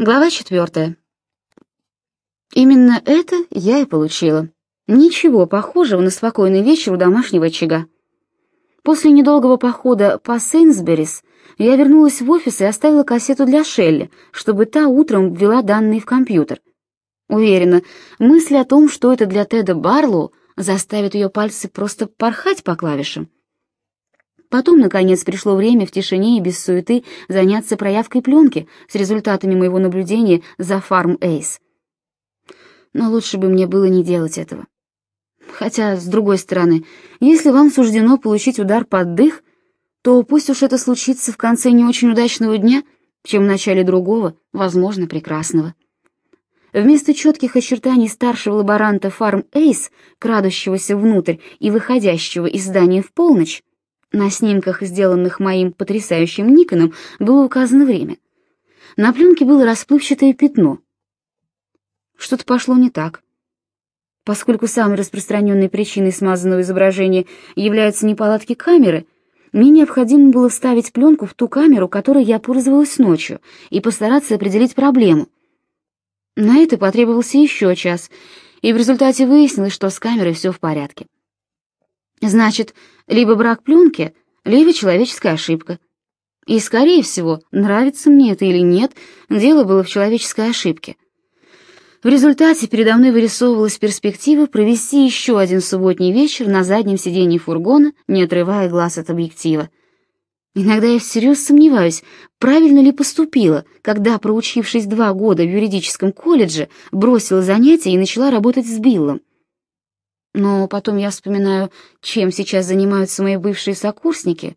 Глава четвертая. Именно это я и получила. Ничего похожего на спокойный вечер у домашнего очага. После недолгого похода по Сейнсберис я вернулась в офис и оставила кассету для Шелли, чтобы та утром ввела данные в компьютер. Уверена, мысль о том, что это для Теда Барлоу, заставит ее пальцы просто порхать по клавишам. Потом, наконец, пришло время в тишине и без суеты заняться проявкой пленки с результатами моего наблюдения за Farm Ace. Но лучше бы мне было не делать этого. Хотя, с другой стороны, если вам суждено получить удар под дых, то пусть уж это случится в конце не очень удачного дня, чем в начале другого, возможно, прекрасного. Вместо четких очертаний старшего лаборанта Farm Ace, крадущегося внутрь и выходящего из здания в полночь, на снимках, сделанных моим потрясающим Никоном, было указано время. На пленке было расплывчатое пятно. Что-то пошло не так. Поскольку самой распространенной причиной смазанного изображения являются неполадки камеры, мне необходимо было вставить пленку в ту камеру, которой я пользовалась ночью, и постараться определить проблему. На это потребовался еще час, и в результате выяснилось, что с камерой все в порядке. Значит, либо брак пленки, либо человеческая ошибка. И, скорее всего, нравится мне это или нет, дело было в человеческой ошибке. В результате передо мной вырисовывалась перспектива провести еще один субботний вечер на заднем сиденье фургона, не отрывая глаз от объектива. Иногда я всерьез сомневаюсь, правильно ли поступила, когда, проучившись два года в юридическом колледже, бросила занятия и начала работать с Биллом. Но потом я вспоминаю, чем сейчас занимаются мои бывшие сокурсники,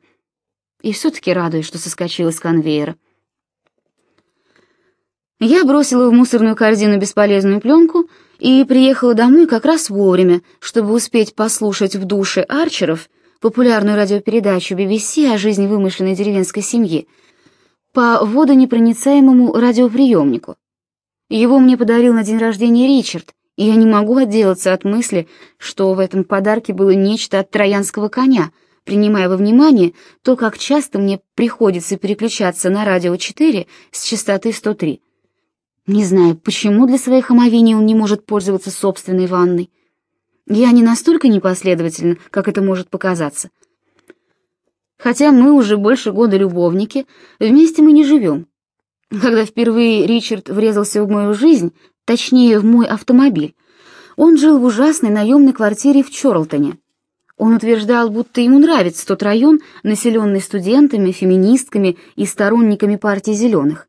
и все-таки радуюсь, что соскочила с конвейера. Я бросила в мусорную корзину бесполезную пленку и приехала домой как раз вовремя, чтобы успеть послушать в душе Арчеров популярную радиопередачу BBC о жизни вымышленной деревенской семьи по водонепроницаемому радиоприемнику. Его мне подарил на день рождения Ричард, и я не могу отделаться от мысли, что в этом подарке было нечто от троянского коня, принимая во внимание то, как часто мне приходится переключаться на радио 4 с частоты 103. Не знаю, почему для своих омовений он не может пользоваться собственной ванной. Я не настолько непоследовательна, как это может показаться. Хотя мы уже больше года любовники, вместе мы не живем. Когда впервые Ричард врезался в мою жизнь, точнее, в мой автомобиль. Он жил в ужасной наемной квартире в Чорлтоне. Он утверждал, будто ему нравится тот район, населенный студентами, феминистками и сторонниками партии «Зеленых».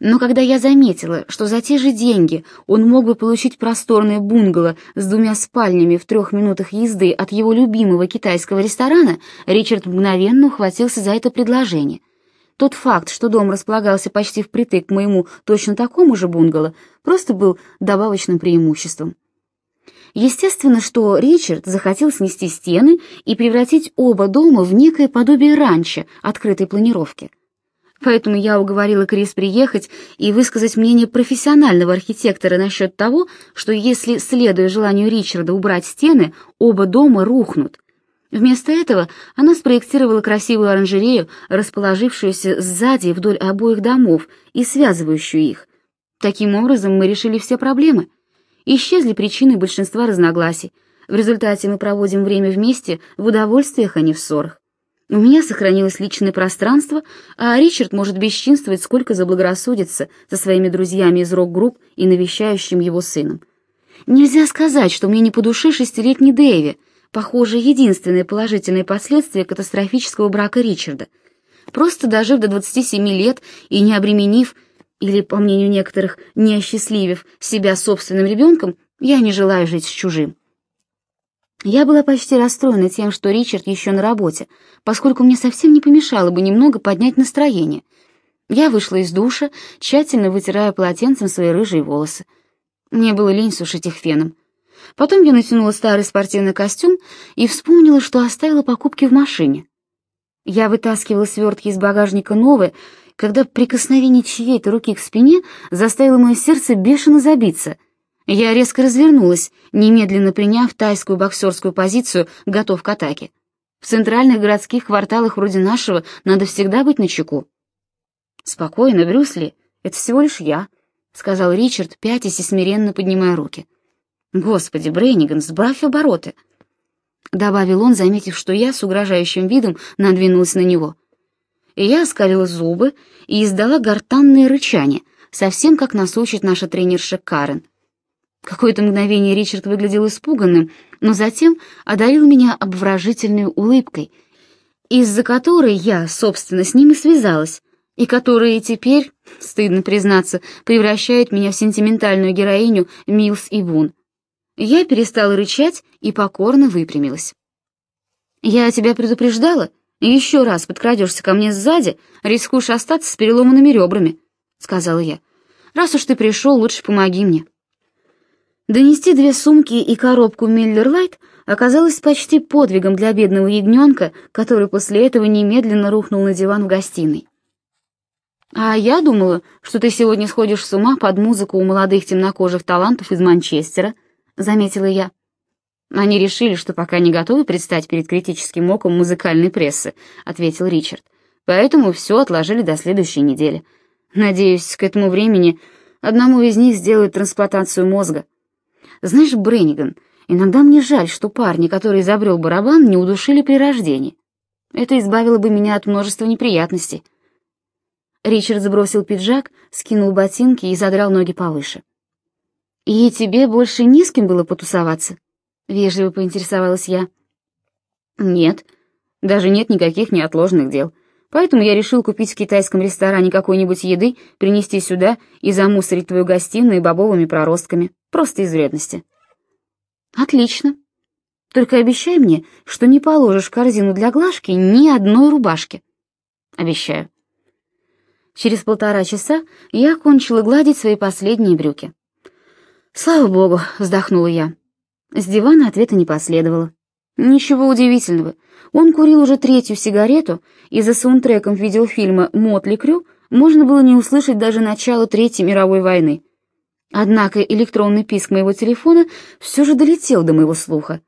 Но когда я заметила, что за те же деньги он мог бы получить просторное бунгало с двумя спальнями в трех минутах езды от его любимого китайского ресторана, Ричард мгновенно ухватился за это предложение. Тот факт, что дом располагался почти впритык к моему точно такому же бунгало, просто был добавочным преимуществом. Естественно, что Ричард захотел снести стены и превратить оба дома в некое подобие ранчо открытой планировки. Поэтому я уговорила Крис приехать и высказать мнение профессионального архитектора насчет того, что если, следуя желанию Ричарда, убрать стены, оба дома рухнут, Вместо этого она спроектировала красивую оранжерею, расположившуюся сзади вдоль обоих домов и связывающую их. Таким образом мы решили все проблемы. Исчезли причины большинства разногласий. В результате мы проводим время вместе в удовольствиях, а не в ссорах. У меня сохранилось личное пространство, а Ричард может бесчинствовать сколько заблагорассудится со своими друзьями из рок-групп и навещающим его сыном. Нельзя сказать, что мне не по душе шестилетний Дэви, похоже, единственное положительное последствие катастрофического брака Ричарда. Просто дожив до 27 лет и не обременив, или, по мнению некоторых, не осчастливив себя собственным ребенком, я не желаю жить с чужим. Я была почти расстроена тем, что Ричард еще на работе, поскольку мне совсем не помешало бы немного поднять настроение. Я вышла из душа, тщательно вытирая полотенцем свои рыжие волосы. Мне было лень сушить их феном. Потом я натянула старый спортивный костюм и вспомнила, что оставила покупки в машине. Я вытаскивала свертки из багажника новые, когда прикосновение чьей-то руки к спине заставило мое сердце бешено забиться. Я резко развернулась, немедленно приняв тайскую боксерскую позицию, готов к атаке. В центральных городских кварталах вроде нашего надо всегда быть начеку. Спокойно, Брюсли, это всего лишь я. сказал Ричард, пятясь и смиренно поднимая руки. Господи, Бренниган, сбавь обороты, добавил он, заметив, что я с угрожающим видом надвинулась на него. Я оскалила зубы и издала гортанное рычание, совсем как нас учит наша тренерша Карен. Какое-то мгновение Ричард выглядел испуганным, но затем одарил меня обворожительной улыбкой, из-за которой я, собственно, с ним и связалась, и которая теперь, стыдно признаться, превращает меня в сентиментальную героиню Милс и Вун. Я перестала рычать и покорно выпрямилась. «Я тебя предупреждала? Еще раз подкрадешься ко мне сзади, рискуешь остаться с переломанными ребрами», — сказала я. «Раз уж ты пришел, лучше помоги мне». Донести две сумки и коробку Миллер Лайт оказалось почти подвигом для бедного ягненка, который после этого немедленно рухнул на диван в гостиной. «А я думала, что ты сегодня сходишь с ума под музыку у молодых темнокожих талантов из Манчестера», — заметила я. «Они решили, что пока не готовы предстать перед критическим оком музыкальной прессы», — ответил Ричард. «Поэтому все отложили до следующей недели. Надеюсь, к этому времени одному из них сделают трансплантацию мозга». Знаешь, Бренниган, иногда мне жаль, что парни, который изобрел барабан, не удушили при рождении. Это избавило бы меня от множества неприятностей. Ричард сбросил пиджак, скинул ботинки и задрал ноги повыше. «И тебе больше не с кем было потусоваться?» — вежливо поинтересовалась я. «Нет, даже нет никаких неотложных дел. Поэтому я решил купить в китайском ресторане какой-нибудь еды, принести сюда и замусорить твою гостиную бобовыми проростками. Просто из вредности. Отлично. Только обещай мне, что не положишь в корзину для глажки ни одной рубашки. Обещаю. Через полтора часа я окончила гладить свои последние брюки. Слава богу, вздохнула я. С дивана ответа не последовало. Ничего удивительного. Он курил уже третью сигарету, и за саундтреком видеофильма «Мотли Крю» можно было не услышать даже начало Третьей мировой войны. Однако электронный писк моего телефона все же долетел до моего слуха.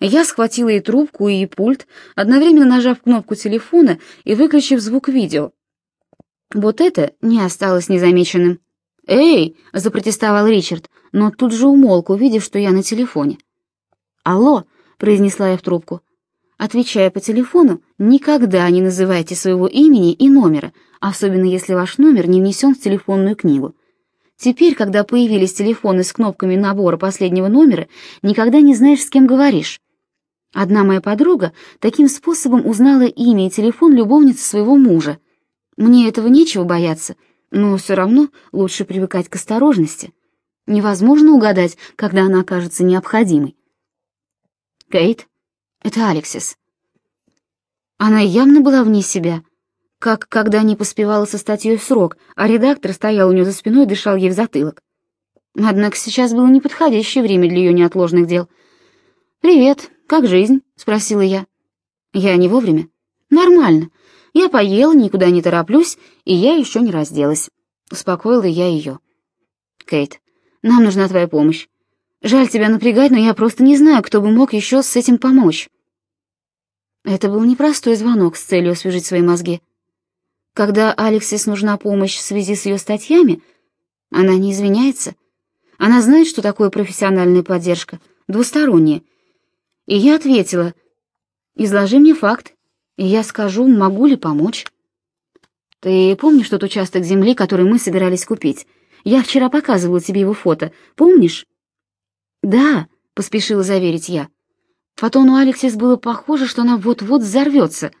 Я схватила и трубку, и пульт, одновременно нажав кнопку телефона и выключив звук видео. Вот это не осталось незамеченным. «Эй!» — запротестовал Ричард, но тут же умолк, увидев, что я на телефоне. «Алло!» — произнесла я в трубку. Отвечая по телефону, никогда не называйте своего имени и номера, особенно если ваш номер не внесен в телефонную книгу. Теперь, когда появились телефоны с кнопками набора последнего номера, никогда не знаешь, с кем говоришь. Одна моя подруга таким способом узнала имя и телефон любовницы своего мужа. Мне этого нечего бояться, но все равно лучше привыкать к осторожности. Невозможно угадать, когда она окажется необходимой. Кейт, это Алексис. Она явно была вне себя, как когда не поспевала со статьей в срок, а редактор стоял у нее за спиной и дышал ей в затылок. Однако сейчас было неподходящее время для ее неотложных дел. «Привет, как жизнь?» — спросила я. «Я не вовремя?» «Нормально. Я поела, никуда не тороплюсь, и я еще не разделась». Успокоила я ее. «Кейт, нам нужна твоя помощь. Жаль тебя напрягать, но я просто не знаю, кто бы мог еще с этим помочь». Это был непростой звонок с целью освежить свои мозги. Когда Алексис нужна помощь в связи с ее статьями, она не извиняется. Она знает, что такое профессиональная поддержка, двусторонняя. И я ответила, изложи мне факт, и я скажу, могу ли помочь. Ты помнишь тот участок земли, который мы собирались купить? Я вчера показывала тебе его фото, помнишь? Да, поспешила заверить я. По тону Алексис было похоже, что она вот-вот взорвется —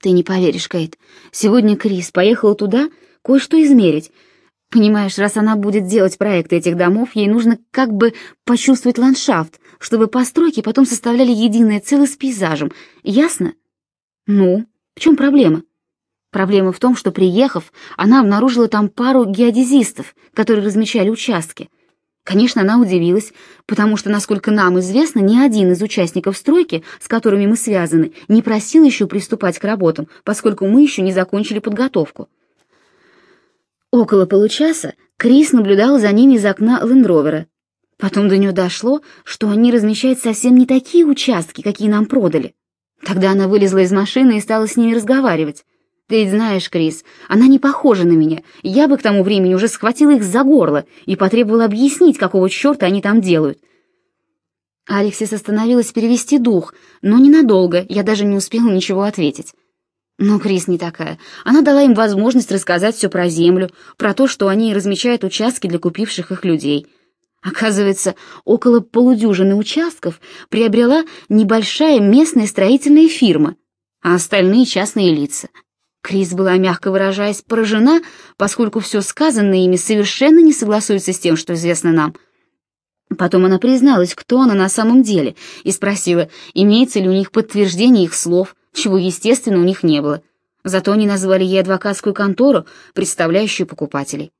ты не поверишь, Кейт. Сегодня Крис поехала туда кое-что измерить. Понимаешь, раз она будет делать проекты этих домов, ей нужно как бы почувствовать ландшафт, чтобы постройки потом составляли единое целое с пейзажем. Ясно? Ну, в чем проблема? Проблема в том, что приехав, она обнаружила там пару геодезистов, которые размечали участки. Конечно, она удивилась, потому что, насколько нам известно, ни один из участников стройки, с которыми мы связаны, не просил еще приступать к работам, поскольку мы еще не закончили подготовку. Около получаса Крис наблюдал за ними из окна лендровера. Потом до нее дошло, что они размещают совсем не такие участки, какие нам продали. Тогда она вылезла из машины и стала с ними разговаривать. Ты ведь знаешь, Крис, она не похожа на меня. Я бы к тому времени уже схватила их за горло и потребовала объяснить, какого черта они там делают. Алексис остановилась перевести дух, но ненадолго, я даже не успела ничего ответить. Но Крис не такая. Она дала им возможность рассказать все про землю, про то, что они размечают участки для купивших их людей. Оказывается, около полудюжины участков приобрела небольшая местная строительная фирма, а остальные частные лица. Крис была, мягко выражаясь, поражена, поскольку все сказанное ими совершенно не согласуется с тем, что известно нам. Потом она призналась, кто она на самом деле, и спросила, имеется ли у них подтверждение их слов, чего, естественно, у них не было. Зато они назвали ей адвокатскую контору, представляющую покупателей.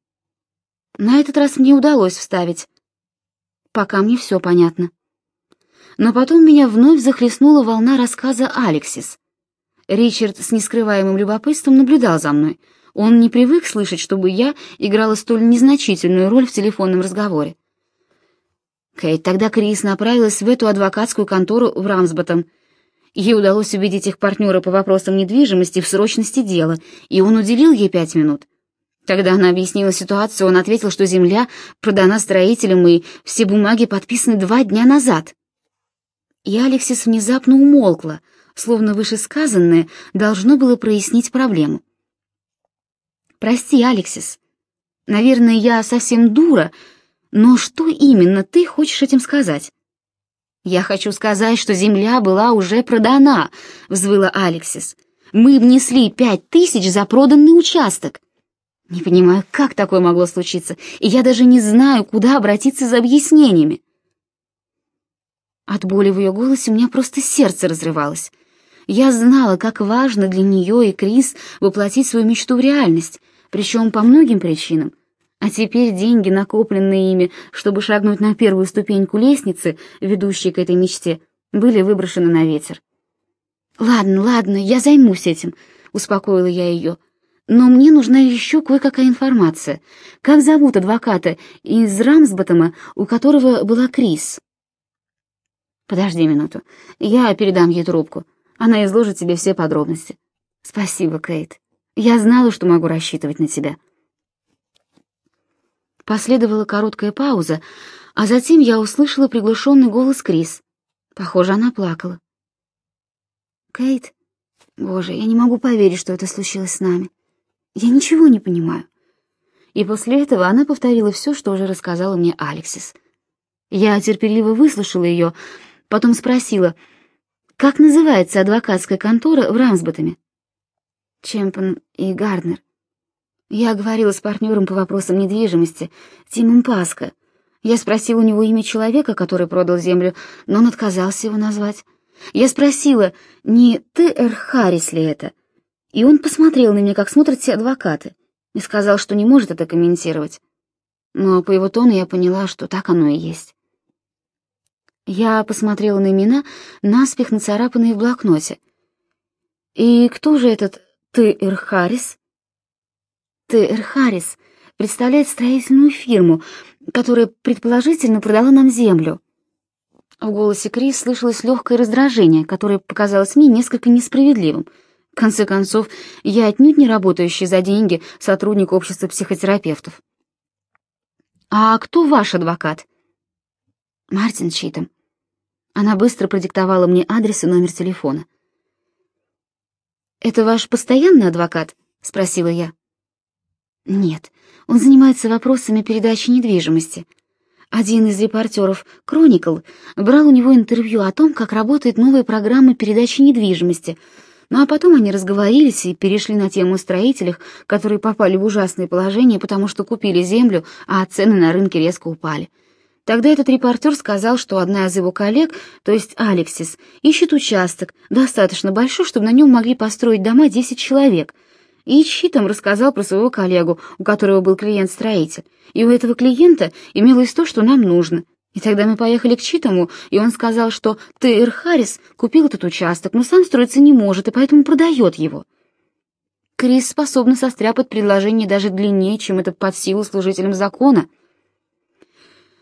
На этот раз мне удалось вставить. Пока мне все понятно. Но потом меня вновь захлестнула волна рассказа Алексис. Ричард с нескрываемым любопытством наблюдал за мной. Он не привык слышать, чтобы я играла столь незначительную роль в телефонном разговоре. Кейт, тогда Крис направилась в эту адвокатскую контору в Рамсботом. Ей удалось убедить их партнера по вопросам недвижимости в срочности дела, и он уделил ей пять минут. Когда она объяснила ситуацию, он ответил, что земля продана строителям, и все бумаги подписаны два дня назад. И Алексис внезапно умолкла, словно вышесказанное должно было прояснить проблему. «Прости, Алексис. Наверное, я совсем дура, но что именно ты хочешь этим сказать?» «Я хочу сказать, что земля была уже продана», — взвыла Алексис. «Мы внесли пять тысяч за проданный участок». «Не понимаю, как такое могло случиться, и я даже не знаю, куда обратиться за объяснениями». От боли в ее голосе у меня просто сердце разрывалось. Я знала, как важно для нее и Крис воплотить свою мечту в реальность, причем по многим причинам. А теперь деньги, накопленные ими, чтобы шагнуть на первую ступеньку лестницы, ведущей к этой мечте, были выброшены на ветер. «Ладно, ладно, я займусь этим», — успокоила я ее. «Но мне нужна еще кое-какая информация. Как зовут адвоката из Рамсботтома, у которого была Крис?» «Подожди минуту, я передам ей трубку», она изложит тебе все подробности. Спасибо, Кейт. Я знала, что могу рассчитывать на тебя. Последовала короткая пауза, а затем я услышала приглушенный голос Крис. Похоже, она плакала. Кейт, боже, я не могу поверить, что это случилось с нами. Я ничего не понимаю. И после этого она повторила все, что уже рассказала мне Алексис. Я терпеливо выслушала ее, потом спросила — как называется адвокатская контора в Рамсботтоме? Чемпон и Гарднер. Я говорила с партнером по вопросам недвижимости, Тимом Паско. Я спросила у него имя человека, который продал землю, но он отказался его назвать. Я спросила, не Т.Р. Харрис ли это? И он посмотрел на меня, как смотрят все адвокаты, и сказал, что не может это комментировать. Но по его тону я поняла, что так оно и есть. Я посмотрела на имена, наспех нацарапанные в блокноте. «И кто же этот Т.Р. Харрис?» «Т.Р. Харрис представляет строительную фирму, которая предположительно продала нам землю». В голосе Крис слышалось легкое раздражение, которое показалось мне несколько несправедливым. В конце концов, я отнюдь не работающий за деньги сотрудник общества психотерапевтов. «А кто ваш адвокат?» Мартин Читом. Она быстро продиктовала мне адрес и номер телефона. «Это ваш постоянный адвокат?» — спросила я. «Нет, он занимается вопросами передачи недвижимости. Один из репортеров «Кроникл» брал у него интервью о том, как работает новая программа передачи недвижимости, ну а потом они разговорились и перешли на тему о строителях, которые попали в ужасное положение, потому что купили землю, а цены на рынке резко упали. Тогда этот репортер сказал, что одна из его коллег, то есть Алексис, ищет участок, достаточно большой, чтобы на нем могли построить дома 10 человек. И Читом рассказал про своего коллегу, у которого был клиент-строитель. И у этого клиента имелось то, что нам нужно. И тогда мы поехали к Читому, и он сказал, что Т.Р. Харрис купил этот участок, но сам строиться не может, и поэтому продает его. Крис способна состряпать предложение даже длиннее, чем это под силу служителям закона —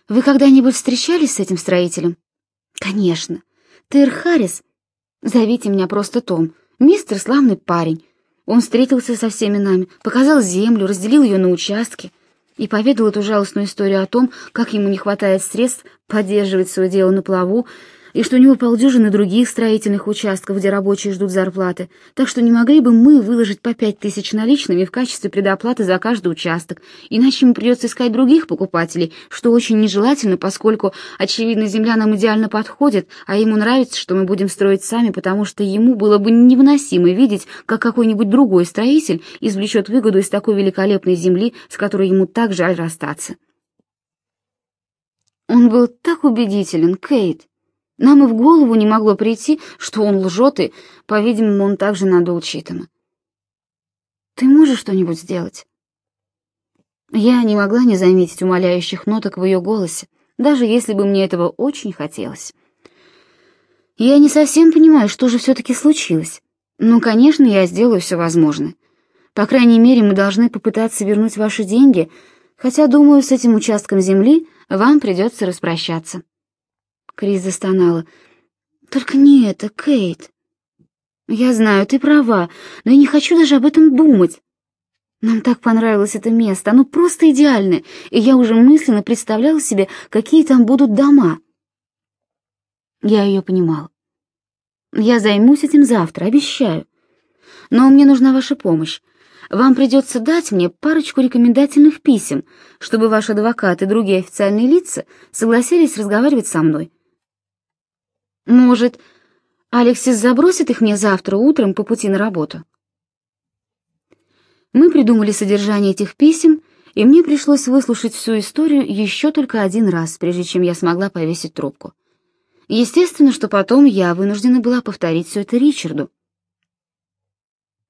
вы когда-нибудь встречались с этим строителем? Конечно. Тыр Харрис. Зовите меня просто Том. Мистер славный парень. Он встретился со всеми нами, показал землю, разделил ее на участки и поведал эту жалостную историю о том, как ему не хватает средств поддерживать свое дело на плаву, и что у него полдюжины других строительных участков, где рабочие ждут зарплаты, так что не могли бы мы выложить по пять тысяч наличными в качестве предоплаты за каждый участок, иначе ему придется искать других покупателей, что очень нежелательно, поскольку, очевидно, земля нам идеально подходит, а ему нравится, что мы будем строить сами, потому что ему было бы невыносимо видеть, как какой-нибудь другой строитель извлечет выгоду из такой великолепной земли, с которой ему так жаль расстаться. Он был так убедителен, Кейт. Нам и в голову не могло прийти, что он лжет, и, по-видимому, он также надул Читама. «Ты можешь что-нибудь сделать?» Я не могла не заметить умоляющих ноток в ее голосе, даже если бы мне этого очень хотелось. Я не совсем понимаю, что же все-таки случилось. Но, конечно, я сделаю все возможное. По крайней мере, мы должны попытаться вернуть ваши деньги, хотя, думаю, с этим участком земли вам придется распрощаться. Крис застонала. «Только не это, Кейт. Я знаю, ты права, но я не хочу даже об этом думать. Нам так понравилось это место, оно просто идеальное, и я уже мысленно представляла себе, какие там будут дома». Я ее понимала. «Я займусь этим завтра, обещаю. Но мне нужна ваша помощь. Вам придется дать мне парочку рекомендательных писем, чтобы ваш адвокат и другие официальные лица согласились разговаривать со мной. Может, Алексис забросит их мне завтра утром по пути на работу? Мы придумали содержание этих писем, и мне пришлось выслушать всю историю еще только один раз, прежде чем я смогла повесить трубку. Естественно, что потом я вынуждена была повторить все это Ричарду.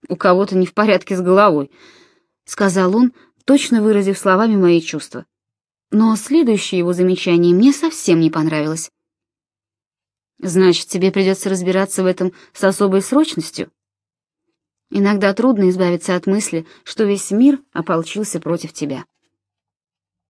«У кого-то не в порядке с головой», — сказал он, точно выразив словами мои чувства. Но следующее его замечание мне совсем не понравилось. Значит, тебе придется разбираться в этом с особой срочностью. Иногда трудно избавиться от мысли, что весь мир ополчился против тебя.